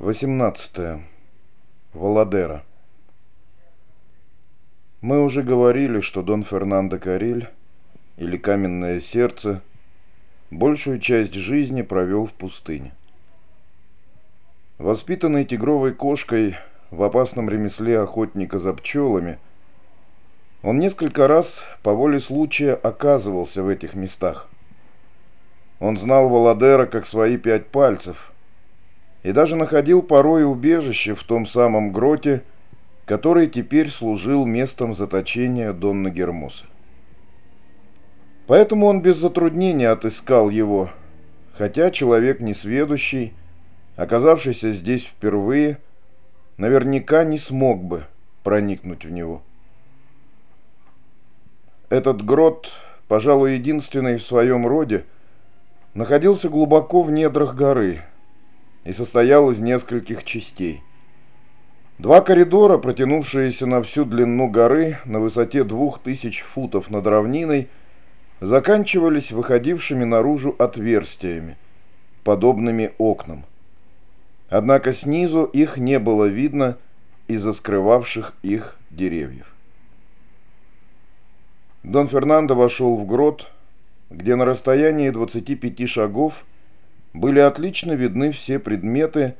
18. Валадера. Мы уже говорили, что Дон Фернандо Кариль, или Каменное сердце, большую часть жизни провел в пустыне. Воспитанный тигровой кошкой в опасном ремесле охотника за пчелами, он несколько раз по воле случая оказывался в этих местах. Он знал Валадера как свои пять пальцев – и даже находил порой убежище в том самом гроте, который теперь служил местом заточения Донна Гермоса. Поэтому он без затруднения отыскал его, хотя человек несведущий, оказавшийся здесь впервые, наверняка не смог бы проникнуть в него. Этот грот, пожалуй, единственный в своем роде, находился глубоко в недрах горы – и состоял из нескольких частей. Два коридора, протянувшиеся на всю длину горы на высоте двух тысяч футов над равниной, заканчивались выходившими наружу отверстиями, подобными окнам. Однако снизу их не было видно из-за скрывавших их деревьев. Дон Фернандо вошел в грот, где на расстоянии 25 шагов были отлично видны все предметы,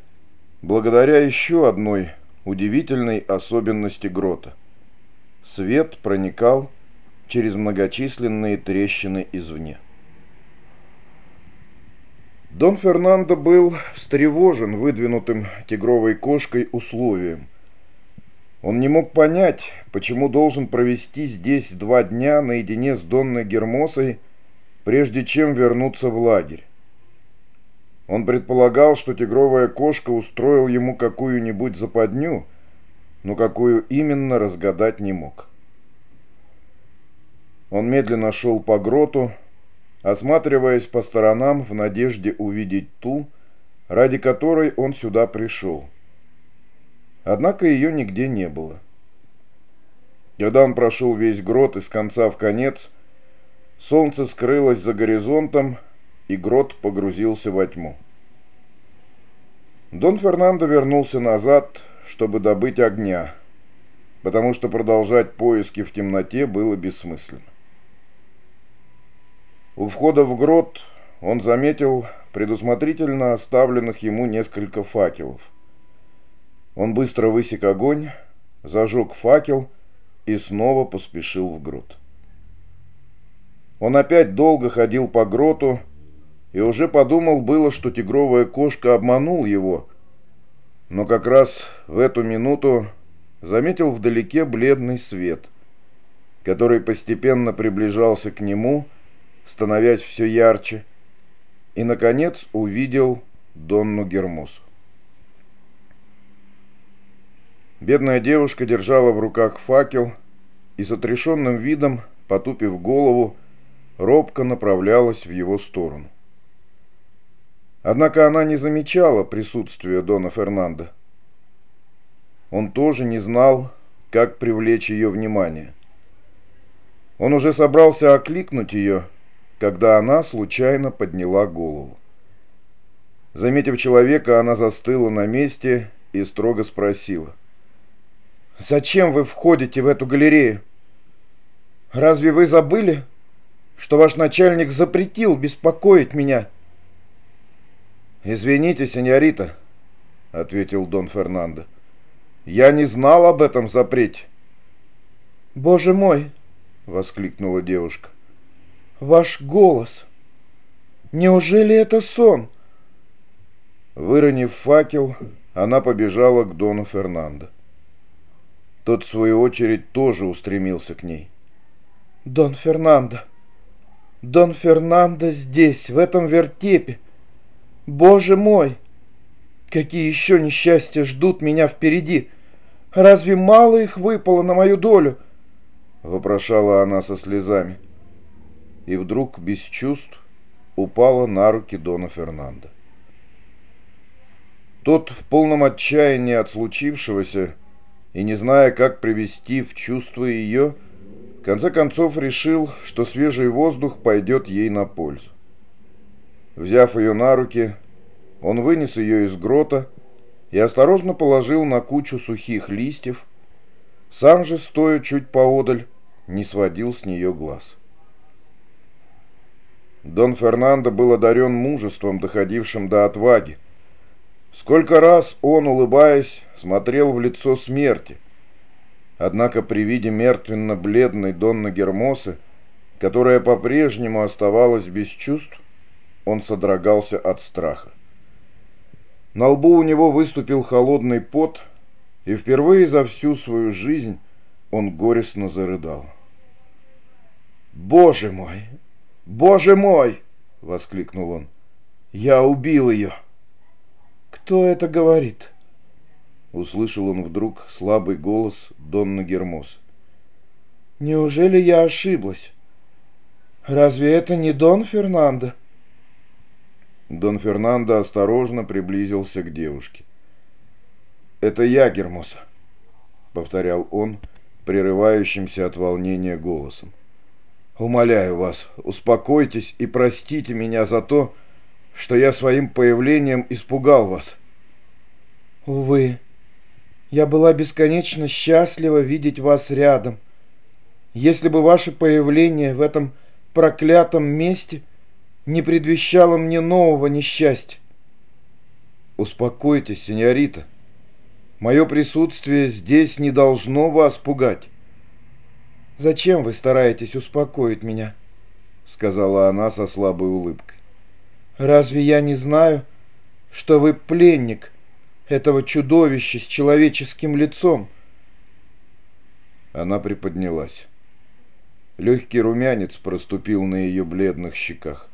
благодаря еще одной удивительной особенности грота. Свет проникал через многочисленные трещины извне. Дон Фернандо был встревожен выдвинутым тигровой кошкой условием. Он не мог понять, почему должен провести здесь два дня наедине с Донной Гермосой, прежде чем вернуться в лагерь. Он предполагал, что тигровая кошка устроил ему какую-нибудь западню, но какую именно разгадать не мог. Он медленно шел по гроту, осматриваясь по сторонам в надежде увидеть ту, ради которой он сюда пришел. Однако ее нигде не было. Когда он прошел весь грот из конца в конец, солнце скрылось за горизонтом, и грот погрузился во тьму. Дон Фернандо вернулся назад, чтобы добыть огня, потому что продолжать поиски в темноте было бессмысленно. У входа в грот он заметил предусмотрительно оставленных ему несколько факелов. Он быстро высек огонь, зажег факел и снова поспешил в грот. Он опять долго ходил по гроту, и уже подумал было, что тигровая кошка обманул его, но как раз в эту минуту заметил вдалеке бледный свет, который постепенно приближался к нему, становясь все ярче, и, наконец, увидел Донну Гермосу. Бедная девушка держала в руках факел и с отрешенным видом, потупив голову, робко направлялась в его сторону. Однако она не замечала присутствия Дона Фернандо. Он тоже не знал, как привлечь ее внимание. Он уже собрался окликнуть ее, когда она случайно подняла голову. Заметив человека, она застыла на месте и строго спросила. «Зачем вы входите в эту галерею? Разве вы забыли, что ваш начальник запретил беспокоить меня?» «Извините, сеньорита», — ответил Дон Фернандо. «Я не знал об этом запрете». «Боже мой!» — воскликнула девушка. «Ваш голос! Неужели это сон?» Выронив факел, она побежала к Дону Фернандо. Тот, в свою очередь, тоже устремился к ней. «Дон Фернандо! Дон Фернандо здесь, в этом вертепе! Боже мой! Какие еще несчастья ждут меня впереди! Разве мало их выпало на мою долю? Вопрошала она со слезами. И вдруг, без чувств, упала на руки Дона Фернандо. Тот в полном отчаянии от случившегося и не зная, как привести в чувство ее, в конце концов решил, что свежий воздух пойдет ей на пользу. Взяв ее на руки, он вынес ее из грота и осторожно положил на кучу сухих листьев, сам же, стоя чуть поодаль, не сводил с нее глаз. Дон Фернандо был одарен мужеством, доходившим до отваги. Сколько раз он, улыбаясь, смотрел в лицо смерти. Однако при виде мертвенно-бледной Донны Гермосы, которая по-прежнему оставалась без чувств, он содрогался от страха. На лбу у него выступил холодный пот, и впервые за всю свою жизнь он горестно зарыдал. «Боже мой! Боже мой!» — воскликнул он. «Я убил ее!» «Кто это говорит?» Услышал он вдруг слабый голос Донна Гермос. «Неужели я ошиблась? Разве это не Дон Фернандо?» Дон Фернандо осторожно приблизился к девушке. «Это я, Гермоса», — повторял он, прерывающимся от волнения голосом. «Умоляю вас, успокойтесь и простите меня за то, что я своим появлением испугал вас». «Увы, я была бесконечно счастлива видеть вас рядом. Если бы ваше появление в этом проклятом месте — не предвещало мне нового несчастья. Успокойтесь, сеньорита. Мое присутствие здесь не должно вас пугать. Зачем вы стараетесь успокоить меня? Сказала она со слабой улыбкой. Разве я не знаю, что вы пленник этого чудовища с человеческим лицом? Она приподнялась. Легкий румянец проступил на ее бледных щеках.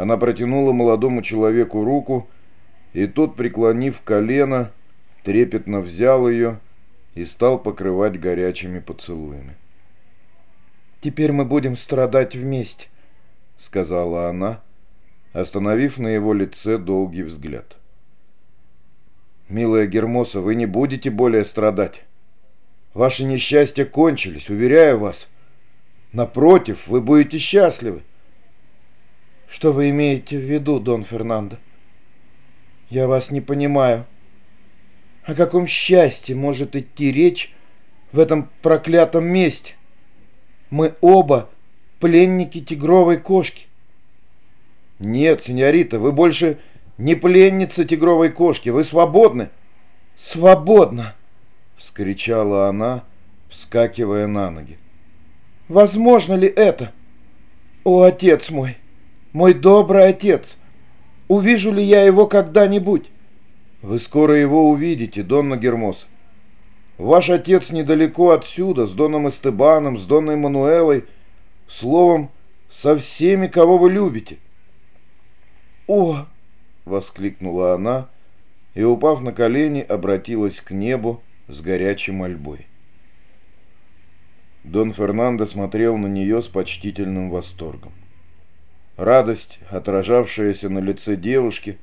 Она протянула молодому человеку руку, и тот, преклонив колено, трепетно взял ее и стал покрывать горячими поцелуями. «Теперь мы будем страдать вместе», — сказала она, остановив на его лице долгий взгляд. «Милая Гермоса, вы не будете более страдать. Ваши несчастья кончились, уверяю вас. Напротив, вы будете счастливы. Что вы имеете в виду, Дон Фернандо? Я вас не понимаю. О каком счастье может идти речь в этом проклятом месте? Мы оба пленники тигровой кошки. Нет, сеньорита, вы больше не пленница тигровой кошки, вы свободны. Свободна, вскричала она, вскакивая на ноги. Возможно ли это? О, отец мой! Мой добрый отец. Увижу ли я его когда-нибудь? Вы скоро его увидите, Донна Гермос. Ваш отец недалеко отсюда, с Доном Эстебаном, с Донной Мануэлой, словом, со всеми, кого вы любите. О! воскликнула она и, упав на колени, обратилась к небу с горячей мольбой. Дон Фернандо смотрел на нее с почтительным восторгом. Радость, отражавшаяся на лице девушки,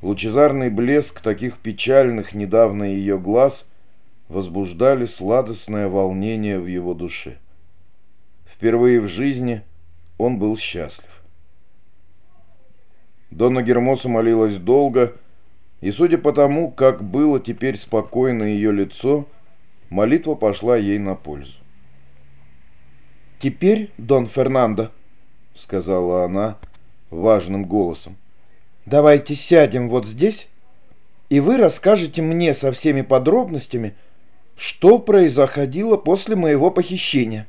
лучезарный блеск таких печальных недавно ее глаз возбуждали сладостное волнение в его душе. Впервые в жизни он был счастлив. Донна Гермоса молилась долго, и, судя по тому, как было теперь спокойно ее лицо, молитва пошла ей на пользу. «Теперь, Дон Фернандо», — сказала она важным голосом. «Давайте сядем вот здесь, и вы расскажете мне со всеми подробностями, что происходило после моего похищения».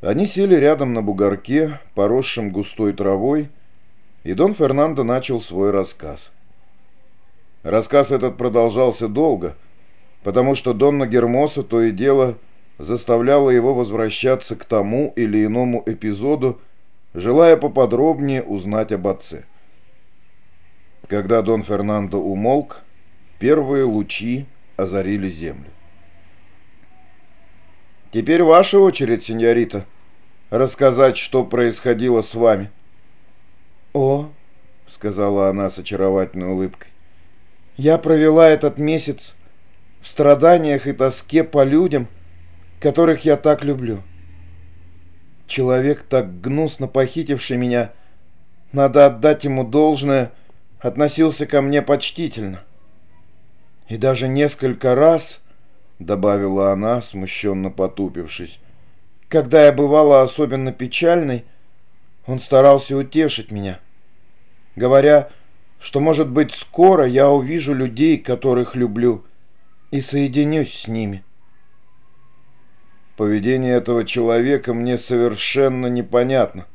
Они сели рядом на бугорке, поросшем густой травой, и Дон Фернандо начал свой рассказ. Рассказ этот продолжался долго, потому что Донна Гермоса то и дело заставляло его возвращаться к тому или иному эпизоду, желая поподробнее узнать об отце. Когда Дон Фернандо умолк, первые лучи озарили землю. «Теперь ваша очередь, сеньорита, рассказать, что происходило с вами». «О», — сказала она с очаровательной улыбкой, — «я провела этот месяц в страданиях и тоске по людям, — которых я так люблю. Человек, так гнусно похитивший меня, надо отдать ему должное, относился ко мне почтительно. И даже несколько раз, — добавила она, смущенно потупившись, — когда я бывала особенно печальной, он старался утешить меня, говоря, что, может быть, скоро я увижу людей, которых люблю, и соединюсь с ними. Поведение этого человека мне совершенно непонятно,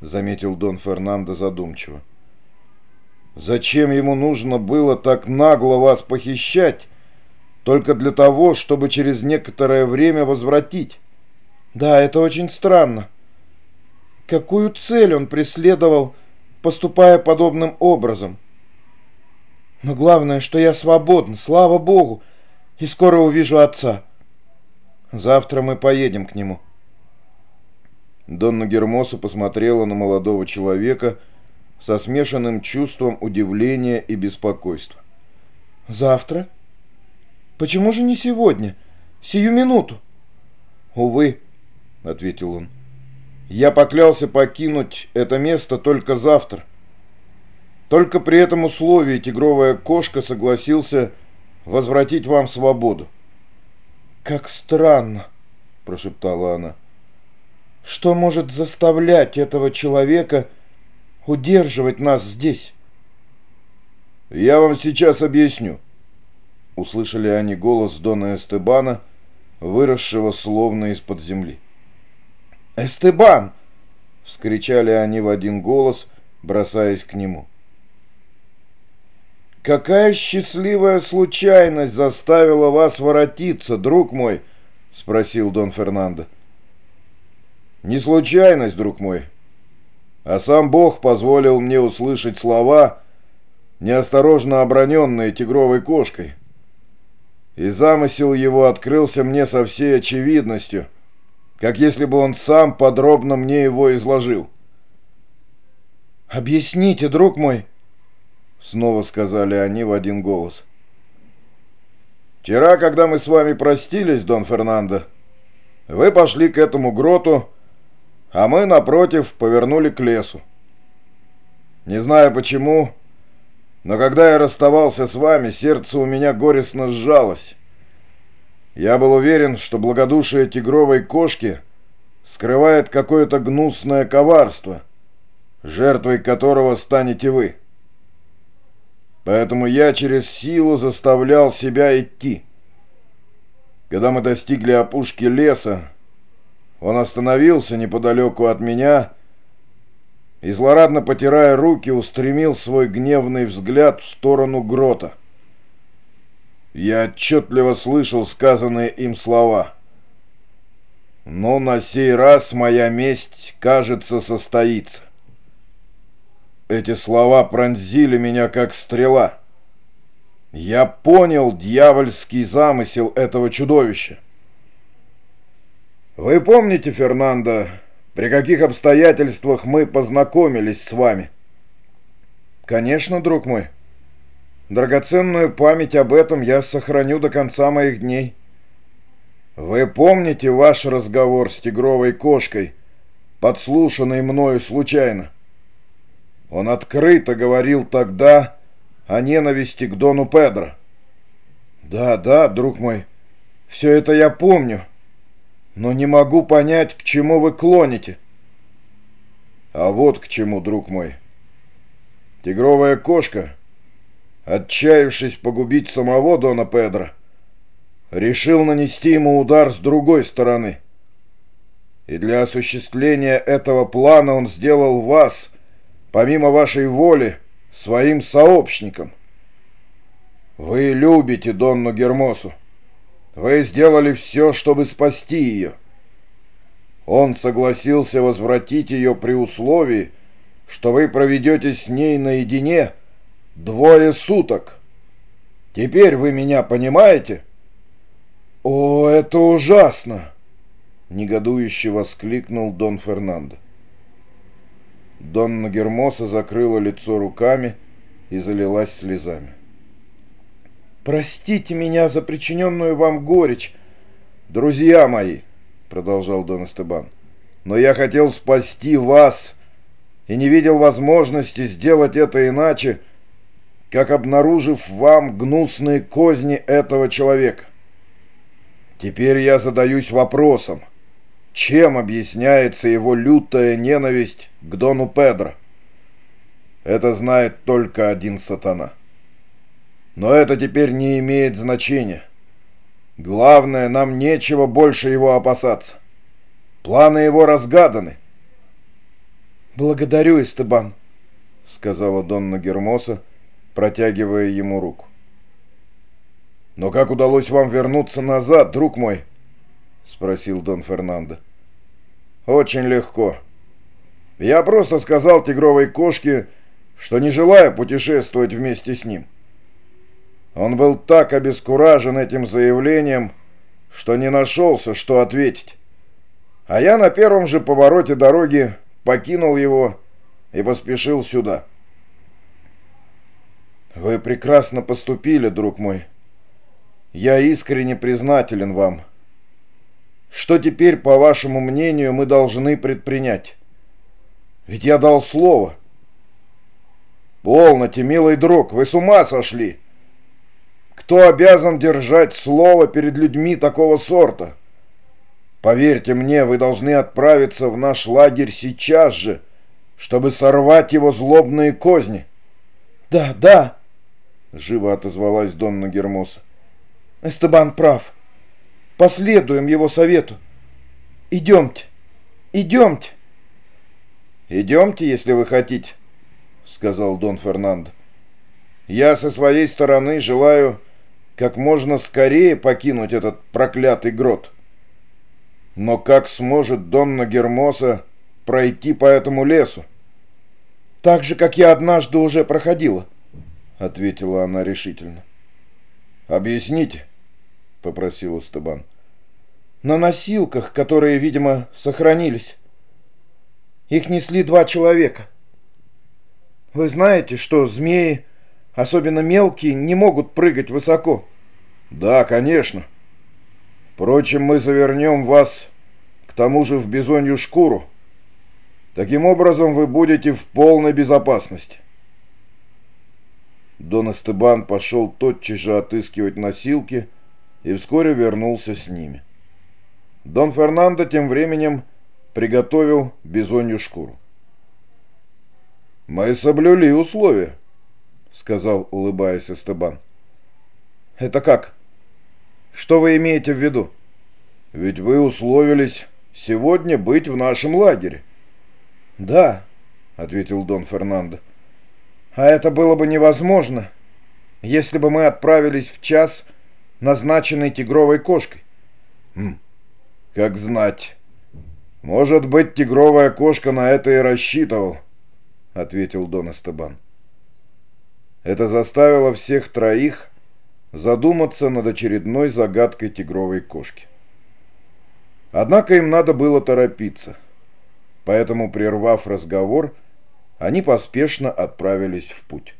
заметил Дон Фернандо задумчиво. Зачем ему нужно было так нагло вас похищать, только для того, чтобы через некоторое время возвратить? Да, это очень странно. Какую цель он преследовал, поступая подобным образом? Но главное, что я свободна, слава Богу, и скоро увижу отца. Завтра мы поедем к нему. Донна Гермосу посмотрела на молодого человека, со смешанным чувством удивления и беспокойства. «Завтра? Почему же не сегодня? Сию минуту?» «Увы», — ответил он, — «я поклялся покинуть это место только завтра. Только при этом условии тигровая кошка согласился возвратить вам свободу». «Как странно», — прошептала она. «Что может заставлять этого человека удерживать нас здесь?» «Я вам сейчас объясню», — услышали они голос Дона Эстебана, выросшего словно из-под земли. «Эстебан!» — вскричали они в один голос, бросаясь к нему. «Какая счастливая случайность заставила вас воротиться, друг мой?» — спросил Дон Фернандо. «Не случайность, друг мой, а сам Бог позволил мне услышать слова, неосторожно оброненные тигровой кошкой. И замысел его открылся мне со всей очевидностью, как если бы он сам подробно мне его изложил. «Объясните, друг мой», — снова сказали они в один голос. «Вчера, когда мы с вами простились, Дон Фернандо, вы пошли к этому гроту, а мы, напротив, повернули к лесу. Не знаю почему, но когда я расставался с вами, сердце у меня горестно сжалось. Я был уверен, что благодушие тигровой кошки скрывает какое-то гнусное коварство, жертвой которого станете вы. Поэтому я через силу заставлял себя идти. Когда мы достигли опушки леса, он остановился неподалеку от меня и, злорадно потирая руки, устремил свой гневный взгляд в сторону грота. Я отчетливо слышал сказанные им слова. Но на сей раз моя месть, кажется, состоится. Эти слова пронзили меня, как стрела. Я понял дьявольский замысел этого чудовища. Вы помните, Фернандо, при каких обстоятельствах мы познакомились с вами? Конечно, друг мой. Драгоценную память об этом я сохраню до конца моих дней. Вы помните ваш разговор с тигровой кошкой, подслушанный мною случайно? Он открыто говорил тогда о ненависти к Дону Педро. Да, да, друг мой, все это я помню но не могу понять, к чему вы клоните. А вот к чему, друг мой. Тигровая кошка, отчаявшись погубить самого Дона Педро, решил нанести ему удар с другой стороны. И для осуществления этого плана он сделал вас, помимо вашей воли, своим сообщником. Вы любите Донну Гермосу. Вы сделали все, чтобы спасти ее. Он согласился возвратить ее при условии, что вы проведете с ней наедине двое суток. Теперь вы меня понимаете? О, это ужасно! Негодующе воскликнул Дон Фернандо. Донна Гермоса закрыла лицо руками и залилась слезами. Простите меня за причиненную вам горечь, друзья мои, продолжал Дон Эстебан. Но я хотел спасти вас и не видел возможности сделать это иначе, как обнаружив вам гнусные козни этого человека. Теперь я задаюсь вопросом, чем объясняется его лютая ненависть к Дону Педро? Это знает только один сатана. Но это теперь не имеет значения. Главное, нам нечего больше его опасаться. Планы его разгаданы. «Благодарю, Эстебан», — сказала Донна Гермоса, протягивая ему руку. «Но как удалось вам вернуться назад, друг мой?» — спросил Дон Фернандо. «Очень легко. Я просто сказал тигровой кошке, что не желаю путешествовать вместе с ним. Он был так обескуражен этим заявлением, что не нашелся, что ответить. А я на первом же повороте дороги покинул его и поспешил сюда». «Вы прекрасно поступили, друг мой», я искренне признателен вам. Что теперь, по вашему мнению, мы должны предпринять? Ведь я дал слово. Полноте, милый друг, вы с ума сошли. Кто обязан держать слово перед людьми такого сорта? Поверьте мне, вы должны отправиться в наш лагерь сейчас же, чтобы сорвать его злобные козни. Да, да, живо отозвалась Донна Гермоса. Эстебан прав. Последуем его совету. Идемте, идемте. Идемте, если вы хотите, сказал Дон Фернандо. Я со своей стороны желаю как можно скорее покинуть этот проклятый грот. Но как сможет Донна Гермоса пройти по этому лесу? Так же, как я однажды уже проходила, ответила она решительно. Объясните, — попросил Эстебан. «На носилках, которые, видимо, сохранились. Их несли два человека. Вы знаете, что змеи, особенно мелкие, не могут прыгать высоко?» «Да, конечно. Впрочем, мы завернем вас к тому же в бизонью шкуру. Таким образом, вы будете в полной безопасности». Дон Эстебан пошел тотчас же отыскивать носилки, — и вскоре вернулся с ними. Дон Фернандо тем временем приготовил бизонью шкуру. «Мы соблюли условия», — сказал, улыбаясь Эстебан. «Это как? Что вы имеете в виду?» «Ведь вы условились сегодня быть в нашем лагере». «Да», — ответил Дон Фернандо. «А это было бы невозможно, если бы мы отправились в час назначенной тигровой кошкой. Хм, как знать. Может быть, тигровая кошка на это и рассчитывал, ответил Дон Эстебан. Это заставило всех троих задуматься над очередной загадкой тигровой кошки. Однако им надо было торопиться, поэтому, прервав разговор, они поспешно отправились в путь.